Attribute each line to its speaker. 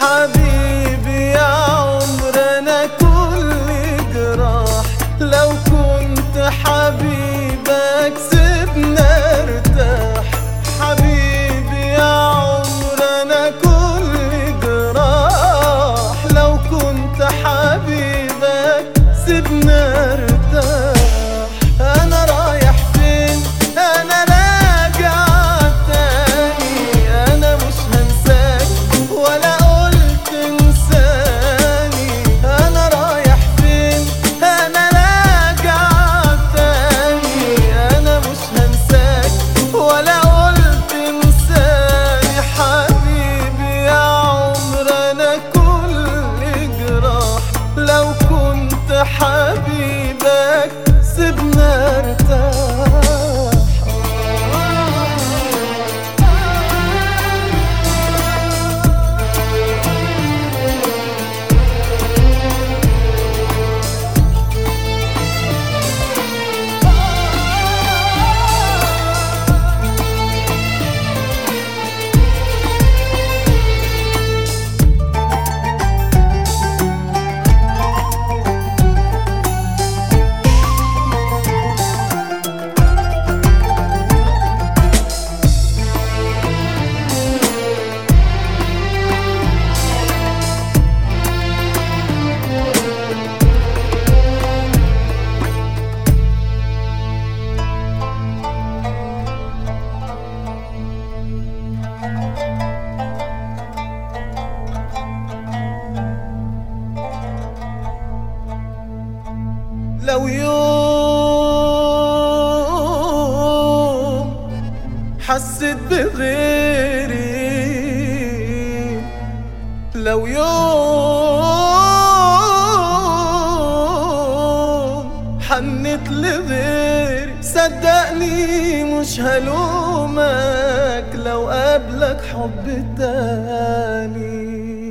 Speaker 1: حبيبي يا عمر أنا كل جراح. لو كنت حبيبك سيبنا ارتاح. حبيبي يا عمر أنا كل جراح. لو كنت حبيبك لو يوم حسيت بغيري لو يوم حنت لغيري صدقني مش هلومك لو قابلك حب تاني.